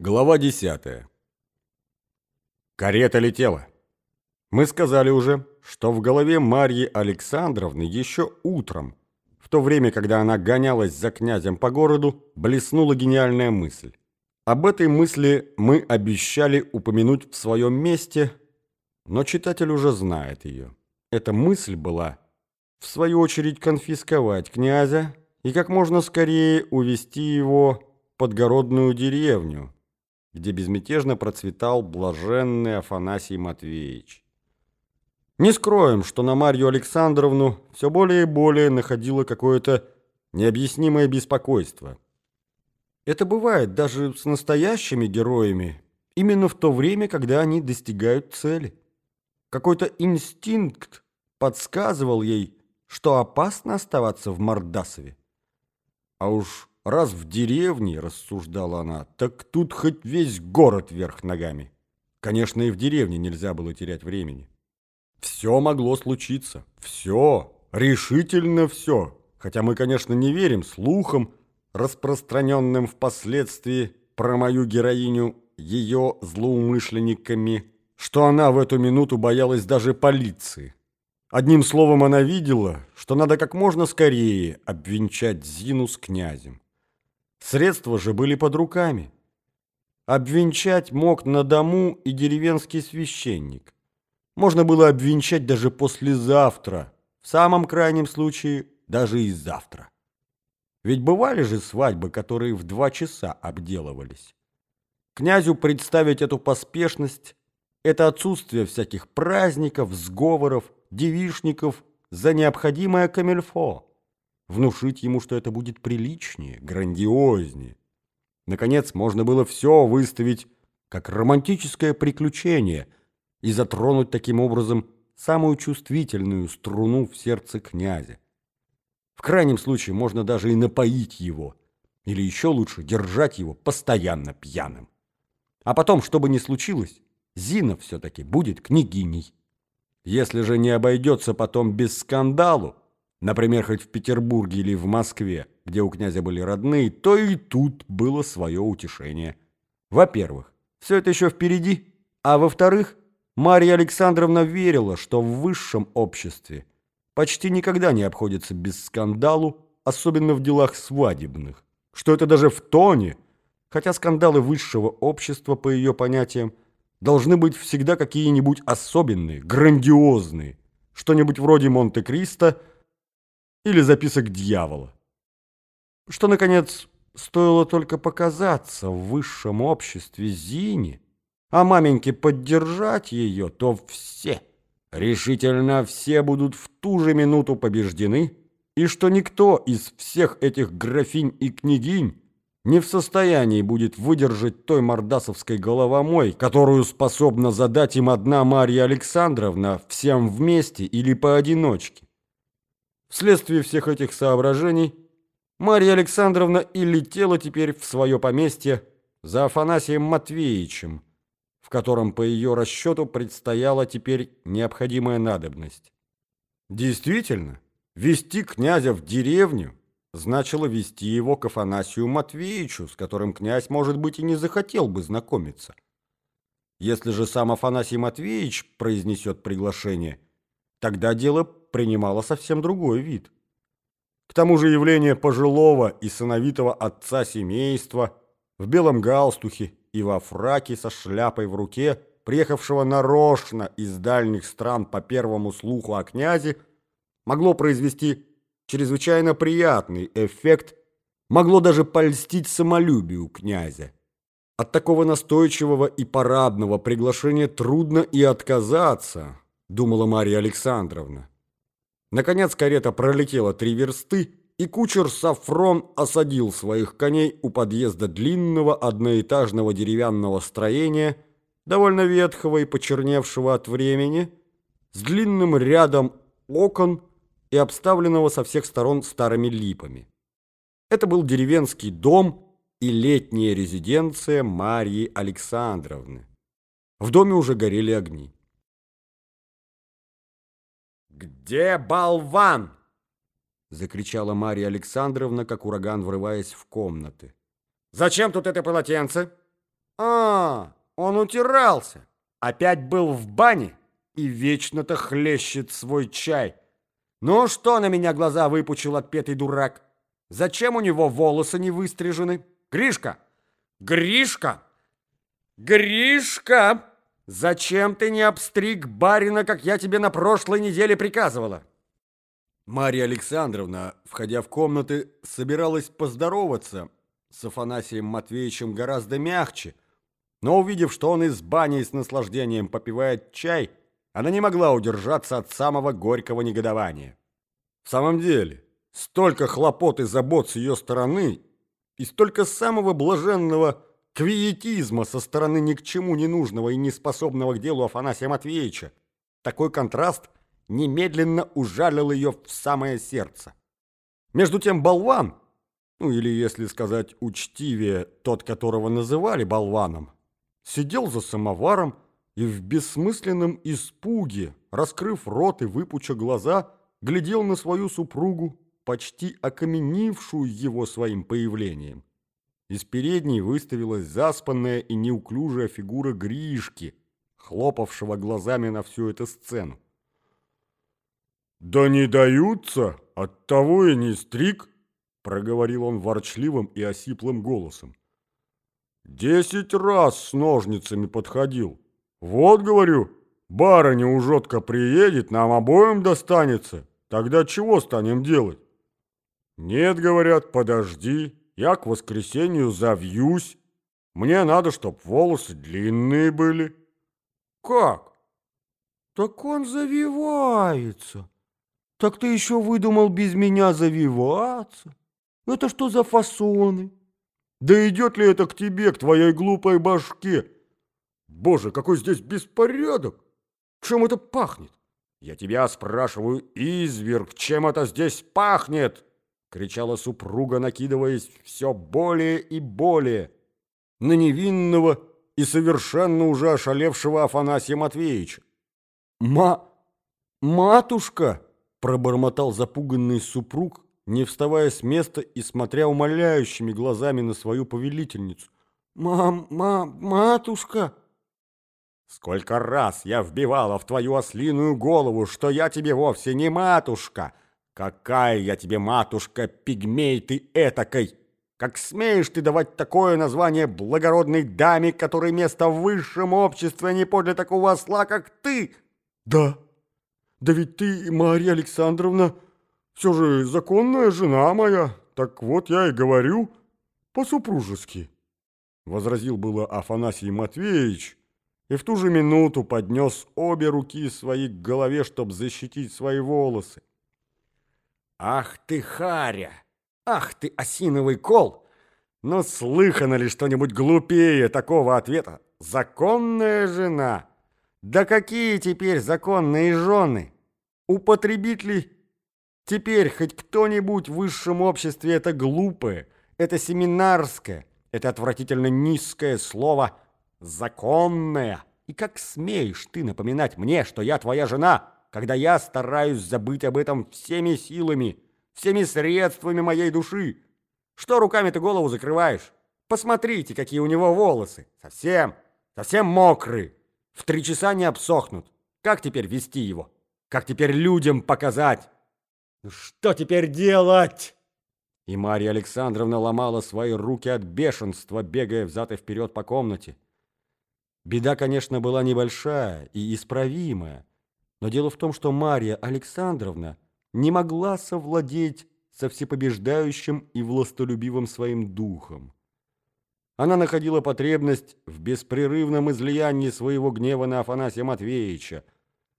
Глава 10. Карета летела. Мы сказали уже, что в голове Марьи Александровны еще утром, в то время, когда она гонялась за князем по городу, блеснула гениальная мысль. Об этой мысли мы обещали упомянуть в своем месте, но читатель уже знает ее. Эта мысль была, в свою очередь, конфисковать князя и как можно скорее увести его в подгородную деревню, где безмятежно процветал блаженный Афанасий Матвеевич. Не скроем, что на Марью Александровну все более и более находило какое-то необъяснимое беспокойство. Это бывает даже с настоящими героями, именно в то время, когда они достигают цели. Какой-то инстинкт подсказывал ей, что опасно оставаться в Мордасове. А уж Раз в деревне, рассуждала она, так тут хоть весь город вверх ногами. Конечно, и в деревне нельзя было терять времени. Все могло случиться. Все. Решительно все. Хотя мы, конечно, не верим слухам, распространенным впоследствии про мою героиню ее злоумышленниками, что она в эту минуту боялась даже полиции. Одним словом, она видела, что надо как можно скорее обвенчать Зину с князем. Средства же были под руками. Обвенчать мог на дому и деревенский священник. Можно было обвенчать даже послезавтра, в самом крайнем случае даже и завтра. Ведь бывали же свадьбы, которые в два часа обделывались. Князю представить эту поспешность, это отсутствие всяких праздников, сговоров, девишников за необходимое камельфо внушить ему, что это будет приличнее, грандиознее. Наконец, можно было все выставить как романтическое приключение и затронуть таким образом самую чувствительную струну в сердце князя. В крайнем случае можно даже и напоить его, или еще лучше держать его постоянно пьяным. А потом, что бы ни случилось, Зина все-таки будет княгиней. Если же не обойдется потом без скандалу, например, хоть в Петербурге или в Москве, где у князя были родные, то и тут было свое утешение. Во-первых, все это еще впереди, а во-вторых, Марья Александровна верила, что в высшем обществе почти никогда не обходится без скандалу, особенно в делах свадебных, что это даже в тоне, хотя скандалы высшего общества, по ее понятиям, должны быть всегда какие-нибудь особенные, грандиозные, что-нибудь вроде Монте-Кристо – или записок дьявола. Что, наконец, стоило только показаться в высшем обществе Зине, а маменьке поддержать ее, то все, решительно все будут в ту же минуту побеждены, и что никто из всех этих графинь и княгинь не в состоянии будет выдержать той мордасовской головомой, которую способна задать им одна Марья Александровна всем вместе или поодиночке. Вследствие всех этих соображений Марья Александровна и летела теперь в свое поместье за Афанасием Матвеевичем, в котором по ее расчету предстояла теперь необходимая надобность. Действительно, вести князя в деревню значило вести его к Афанасию Матвеевичу, с которым князь, может быть, и не захотел бы знакомиться. Если же сам Афанасий Матвеевич произнесет приглашение, тогда дело принимало совсем другой вид. К тому же явление пожилого и сыновитого отца семейства в белом галстухе и во фраке со шляпой в руке, приехавшего нарочно из дальних стран по первому слуху о князе, могло произвести чрезвычайно приятный эффект, могло даже польстить самолюбию князя. От такого настойчивого и парадного приглашения трудно и отказаться, думала Марья Александровна. Наконец карета пролетела три версты, и кучер Сафрон осадил своих коней у подъезда длинного одноэтажного деревянного строения, довольно ветхого и почерневшего от времени, с длинным рядом окон и обставленного со всех сторон старыми липами. Это был деревенский дом и летняя резиденция Марьи Александровны. В доме уже горели огни. «Где болван?» — закричала Марья Александровна, как ураган, врываясь в комнаты. «Зачем тут это полотенце? А, он утирался. Опять был в бане и вечно-то хлещет свой чай. Ну что на меня глаза выпучил отпетый дурак? Зачем у него волосы не выстрижены? Гришка! Гришка! Гришка! Зачем ты не обстриг барина, как я тебе на прошлой неделе приказывала? Марья Александровна, входя в комнаты, собиралась поздороваться с Афанасием Матвеевичем гораздо мягче, но увидев, что он из бани с наслаждением попивает чай, она не могла удержаться от самого горького негодования. В самом деле, столько хлопот и забот с ее стороны и столько самого блаженного квиетизма со стороны ни к чему не нужного и неспособного к делу Афанасия Матвеевича. Такой контраст немедленно ужалил ее в самое сердце. Между тем болван, ну или, если сказать учтивее, тот, которого называли болваном, сидел за самоваром и в бессмысленном испуге, раскрыв рот и выпуча глаза, глядел на свою супругу, почти окаменившую его своим появлением. Из передней выставилась заспанная и неуклюжая фигура Гришки, хлопавшего глазами на всю эту сцену. «Да не даются, оттого и не стриг», — проговорил он ворчливым и осиплым голосом. «Десять раз с ножницами подходил. Вот, говорю, барыня ужотка приедет, нам обоим достанется. Тогда чего станем делать?» «Нет, — говорят, — подожди, я к воскресенью завьюсь. Мне надо, чтоб волосы длинные были». «Как?» «Так он завивается». Так ты еще выдумал без меня завиваться? Это что за фасоны? Да идет ли это к тебе, к твоей глупой башке? Боже, какой здесь беспорядок! Чем это пахнет? Я тебя спрашиваю, изверг, чем это здесь пахнет? Кричала супруга, накидываясь все более и более на невинного и совершенно уже ошалевшего Афанасия Матвеевича. «Ма... матушка!» Пробормотал запуганный супруг, не вставая с места и смотря умоляющими глазами на свою повелительницу. «Мам, мам, матушка!» «Сколько раз я вбивала в твою ослиную голову, что я тебе вовсе не матушка! Какая я тебе матушка, пигмей ты этакой! Как смеешь ты давать такое название благородной даме, которой место в высшем обществе не подле такого осла, как ты?» «Да!» Да ведь ты, Марья Александровна, все же законная жена моя. Так вот я и говорю по-супружески. Возразил было Афанасий Матвеевич, и в ту же минуту поднес обе руки свои к голове, чтобы защитить свои волосы. «Ах ты, Харя! Ах ты, осиновый кол! Но слыхано ли что-нибудь глупее такого ответа? Законная жена!» Да какие теперь законные жены? Употребит ли теперь хоть кто-нибудь в высшем обществе это глупое, это семинарское, это отвратительно низкое слово «законное»? И как смеешь ты напоминать мне, что я твоя жена, когда я стараюсь забыть об этом всеми силами, всеми средствами моей души? Что руками ты голову закрываешь? Посмотрите, какие у него волосы. Совсем, совсем мокрые в три часа не обсохнут. Как теперь вести его? Как теперь людям показать? Ну что теперь делать? И Марья Александровна ломала свои руки от бешенства, бегая взад и вперед по комнате. Беда, конечно, была небольшая и исправимая, но дело в том, что Марья Александровна не могла совладеть со всепобеждающим и властолюбивым своим духом. Она находила потребность в беспрерывном излиянии своего гнева на Афанасия Матвеевича,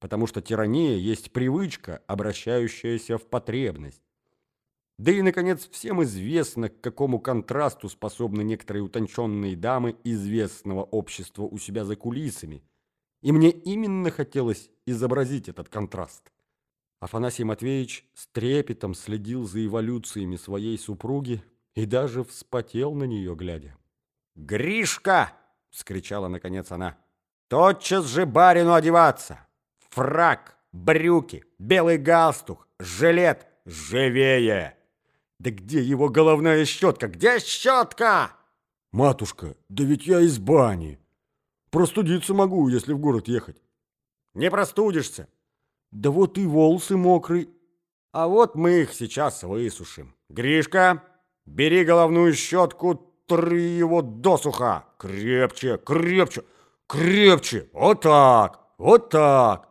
потому что тирания есть привычка, обращающаяся в потребность. Да и, наконец, всем известно, к какому контрасту способны некоторые утонченные дамы известного общества у себя за кулисами. И мне именно хотелось изобразить этот контраст. Афанасий Матвеевич с трепетом следил за эволюциями своей супруги и даже вспотел на нее, глядя. «Гришка!» — вскричала наконец она. «Тотчас же барину одеваться! Фрак, брюки, белый галстук, жилет, живее!» «Да где его головная щетка? Где щетка?» Матушка, да ведь я из бани. Простудиться могу, если в город ехать. Не простудишься. Да вот и волосы мокрые. А вот мы их сейчас высушим. Гришка, бери головную щетку, три его досуха. Крепче, крепче, крепче. Вот так, вот так.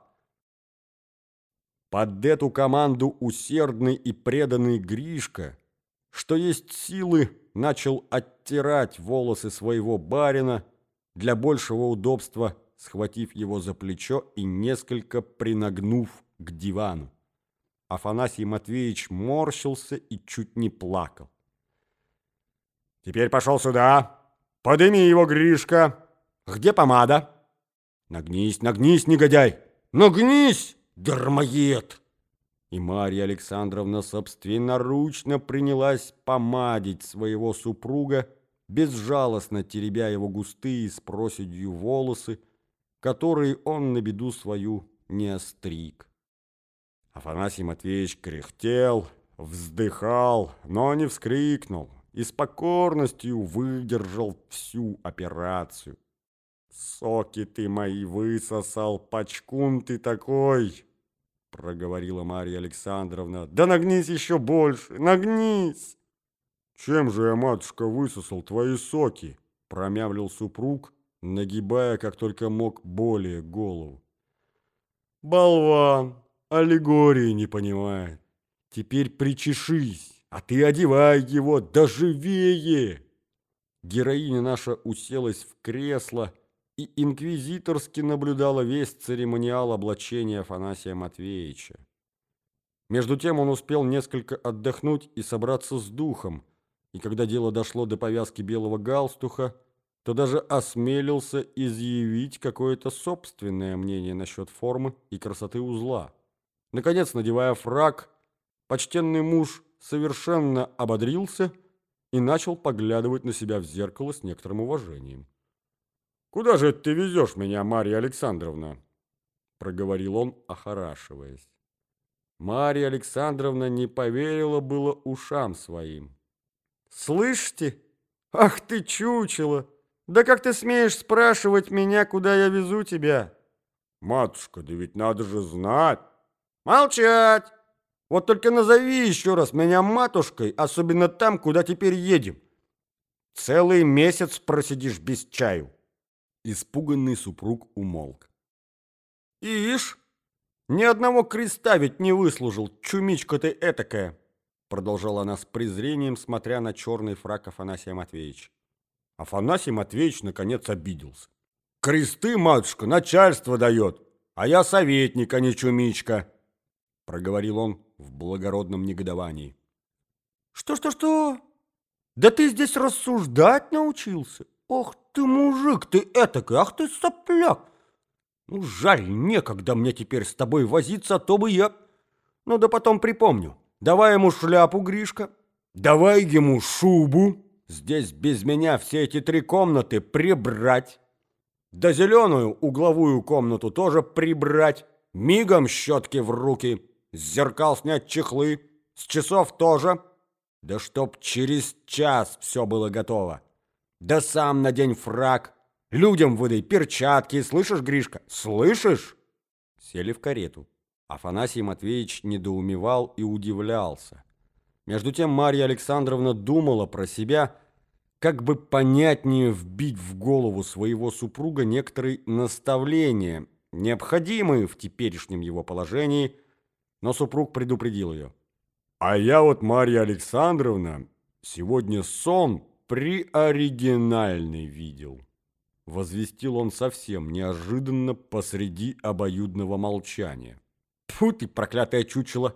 Под эту команду усердный и преданный Гришка, что есть силы, начал оттирать волосы своего барина, для большего удобства схватив его за плечо и несколько принагнув к дивану. Афанасий Матвеевич морщился и чуть не плакал. «Теперь пошел сюда! Подыми его, Гришка! Где помада?» «Нагнись, нагнись, негодяй! Нагнись!» дармоед!» И Марья Александровна собственноручно принялась помадить своего супруга, безжалостно теребя его густые с проседью волосы, которые он на беду свою не остриг. Афанасий Матвеевич кряхтел, вздыхал, но не вскрикнул и с покорностью выдержал всю операцию. «Соки ты мои высосал, пачкун ты такой!» — проговорила Марья Александровна. «Да нагнись еще больше! Нагнись!» «Чем же я, матушка, высосал твои соки?» — промямлил супруг, нагибая, как только мог, более голову. «Болван! Аллегории не понимает! Теперь причешись, а ты одевай его, да живее!» Героиня наша уселась в кресло и инквизиторски наблюдала весь церемониал облачения Афанасия Матвеевича. Между тем он успел несколько отдохнуть и собраться с духом, и когда дело дошло до повязки белого галстуха, то даже осмелился изъявить какое-то собственное мнение насчет формы и красоты узла. Наконец, надевая фраг, почтенный муж совершенно ободрился и начал поглядывать на себя в зеркало с некоторым уважением. «Куда же ты везешь меня, Марья Александровна?» проговорил он, охорашиваясь. Марья Александровна не поверила было ушам своим. «Слышите? Ах ты чучело! Да как ты смеешь спрашивать меня, куда я везу тебя?» «Матушка, да ведь надо же знать!» «Молчать! Вот только назови еще раз меня матушкой, особенно там, куда теперь едем. Целый месяц просидишь без чаю». Испуганный супруг умолк. «Ишь, ни одного креста ведь не выслужил, чумичка ты этакая!» Продолжала она с презрением, смотря на черный фрак Афанасия Матвеевича. Афанасий Матвеевич наконец обиделся. «Кресты, матушка, начальство дает, а я советник, а не чумичка!» Проговорил он в благородном негодовании. «Что-что-что? Да ты здесь рассуждать научился? Ох ты, мужик, ты этакой, ах ты сопляк! Ну, жаль, некогда мне теперь с тобой возиться, а то бы я... Ну, да потом припомню. Давай ему шляпу, Гришка. Давай ему шубу. Здесь без меня все эти три комнаты прибрать. Да зеленую угловую комнату тоже прибрать. Мигом щетки в руки. С зеркал снять чехлы. С часов тоже. Да чтоб через час все было готово. Да сам надень фраг. Людям выдай перчатки. Слышишь, Гришка? Слышишь? Сели в карету. Афанасий Матвеевич недоумевал и удивлялся. Между тем Марья Александровна думала про себя, как бы понятнее вбить в голову своего супруга некоторые наставления, необходимые в теперешнем его положении, но супруг предупредил ее. «А я вот, Марья Александровна, сегодня сон приоригинальный видел. Возвестил он совсем неожиданно посреди обоюдного молчания. Тьфу ты, проклятое чучело!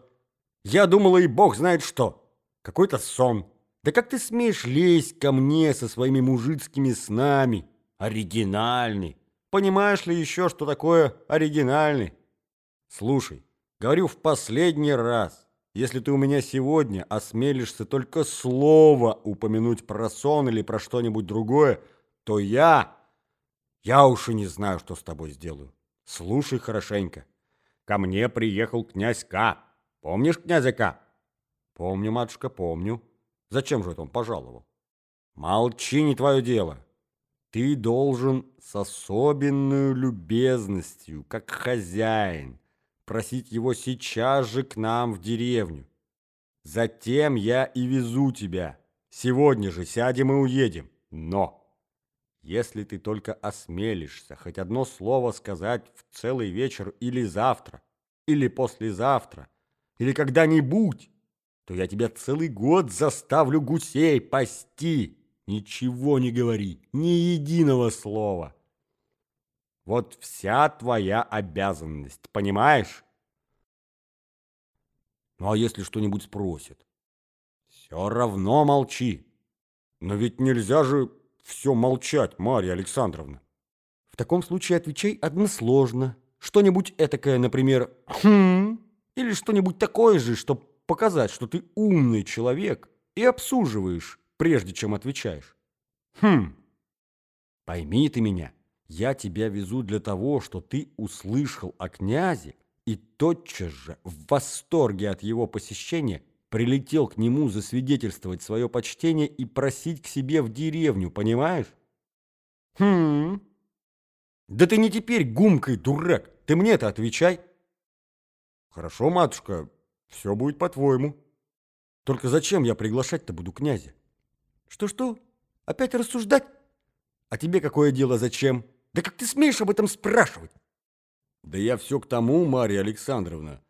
Я думала, и бог знает что. Какой-то сон. Да как ты смеешь лезть ко мне со своими мужицкими снами? Оригинальный. Понимаешь ли еще, что такое оригинальный? Слушай, говорю в последний раз. Если ты у меня сегодня осмелишься только слово упомянуть про сон или про что-нибудь другое, то я... Я уж и не знаю, что с тобой сделаю. Слушай хорошенько. Ко мне приехал князь К. Помнишь князя К? Помню, матушка, помню. Зачем же это он пожаловал? Молчи, не твое дело. Ты должен с особенной любезностью, как хозяин, просить его сейчас же к нам в деревню. Затем я и везу тебя. Сегодня же сядем и уедем. Но если ты только осмелишься хоть одно слово сказать в целый вечер или завтра, или послезавтра, или когда-нибудь, то я тебя целый год заставлю гусей пасти. Ничего не говори, ни единого слова. Вот вся твоя обязанность, понимаешь? Ну а если что-нибудь спросит? Все равно молчи. Но ведь нельзя же все молчать, Марья Александровна. В таком случае отвечай односложно. Что-нибудь этакое, например, «хм» или что-нибудь такое же, чтобы показать, что ты умный человек и обсуживаешь, прежде чем отвечаешь. Хм, пойми ты меня, я тебя везу для того, что ты услышал о князе и тотчас же в восторге от его посещения прилетел к нему засвидетельствовать свое почтение и просить к себе в деревню, понимаешь? Хм, да ты не теперь гумкой, дурак, ты мне это отвечай. Хорошо, матушка, все будет по-твоему. Только зачем я приглашать-то буду князя? Что-что? Опять рассуждать? А тебе какое дело зачем? Да как ты смеешь об этом спрашивать? Да я все к тому, Марья Александровна.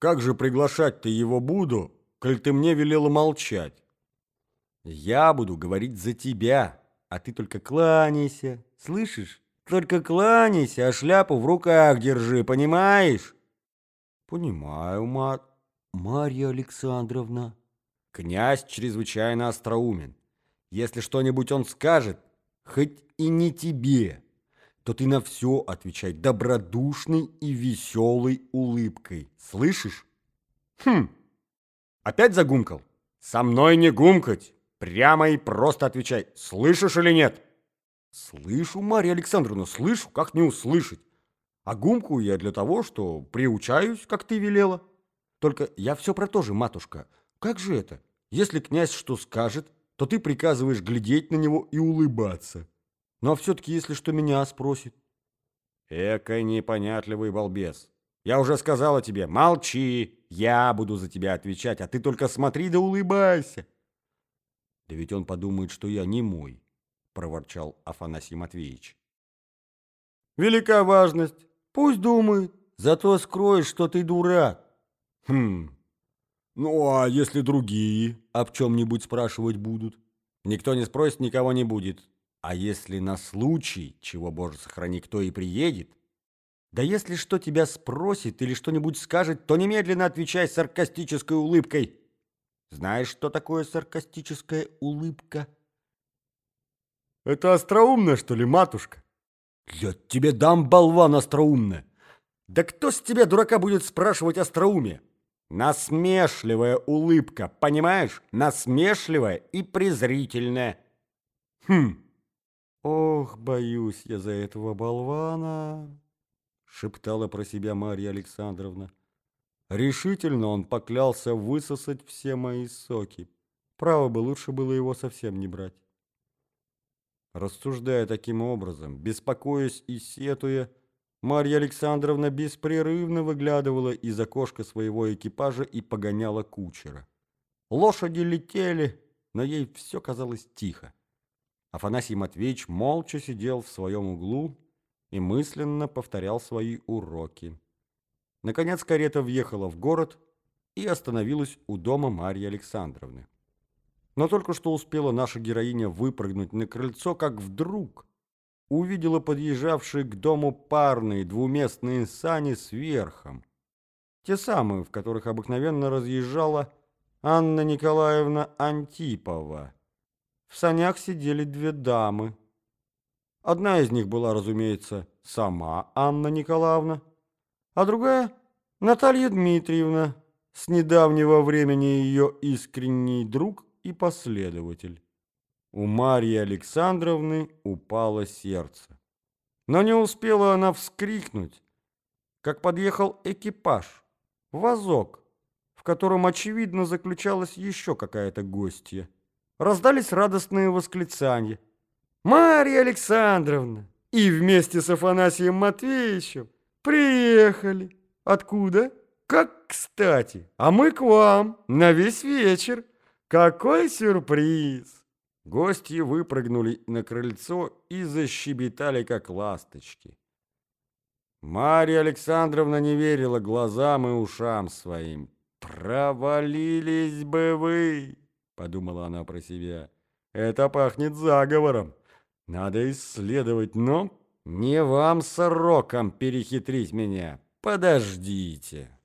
Как же приглашать-то его буду, коль ты мне велела молчать? Я буду говорить за тебя, а ты только кланяйся, слышишь? Только кланяйся, а шляпу в руках держи, понимаешь? Понимаю, мат. Марья Александровна. Князь чрезвычайно остроумен. Если что-нибудь он скажет, хоть и не тебе, то ты на все отвечай добродушной и веселой улыбкой. Слышишь? Хм, опять загумкал? Со мной не гумкать. Прямо и просто отвечай, слышишь или нет? Слышу, Марья Александровна, слышу, как не услышать. А гумку я для того, что приучаюсь, как ты велела. Только я все про то же, матушка. Как же это? Если князь что скажет, то ты приказываешь глядеть на него и улыбаться. А все-таки, если что меня спросит. Экой непонятливый балбес. Я уже сказала тебе, молчи, я буду за тебя отвечать, а ты только смотри да улыбайся. Да ведь он подумает, что я не мой, проворчал Афанасий Матвеевич. Велика важность, пусть думает, зато скроешь, что ты дурак. Хм, ну, а если другие об чем-нибудь спрашивать будут? Никто не спросит, никого не будет. А если на случай, чего, Боже, сохрани, кто и приедет? Да если что тебя спросит или что-нибудь скажет, то немедленно отвечай саркастической улыбкой. Знаешь, что такое саркастическая улыбка? Это остроумно, что ли, матушка? Я тебе дам, болван остроумно. Да кто с тебя, дурака, будет спрашивать остроумие? Насмешливая улыбка, понимаешь? Насмешливая и презрительная. Хм. Ох, боюсь я за этого болвана, шептала про себя Марья Александровна. Решительно он поклялся высосать все мои соки. Право бы, лучше было его совсем не брать. Рассуждая таким образом, беспокоясь и сетуя, Марья Александровна беспрерывно выглядывала из окошка своего экипажа и погоняла кучера. Лошади летели, но ей все казалось тихо. Афанасий Матвеевич молча сидел в своем углу и мысленно повторял свои уроки. Наконец карета въехала в город и остановилась у дома Марьи Александровны. Но только что успела наша героиня выпрыгнуть на крыльцо, как вдруг увидела подъезжавшие к дому парные двуместные сани с верхом. Те самые, в которых обыкновенно разъезжала Анна Николаевна Антипова. В санях сидели две дамы. Одна из них была, разумеется, сама Анна Николаевна, а другая — Наталья Дмитриевна, с недавнего времени ее искренний друг и последователь. У Марьи Александровны упало сердце. Но не успела она вскрикнуть, как подъехал экипаж, вазок, в котором, очевидно, заключалась еще какая-то гостья. Раздались радостные восклицания. «Марья Александровна!» И вместе с Афанасием Матвеевичем приехали. Откуда? Как кстати. А мы к вам на весь вечер. Какой сюрприз! Гости выпрыгнули на крыльцо и защебетали, как ласточки. Марья Александровна не верила глазам и ушам своим. «Провалились бы вы!» — подумала она про себя. «Это пахнет заговором. Надо исследовать, но не вам, сорокам, перехитрить меня. Подождите!»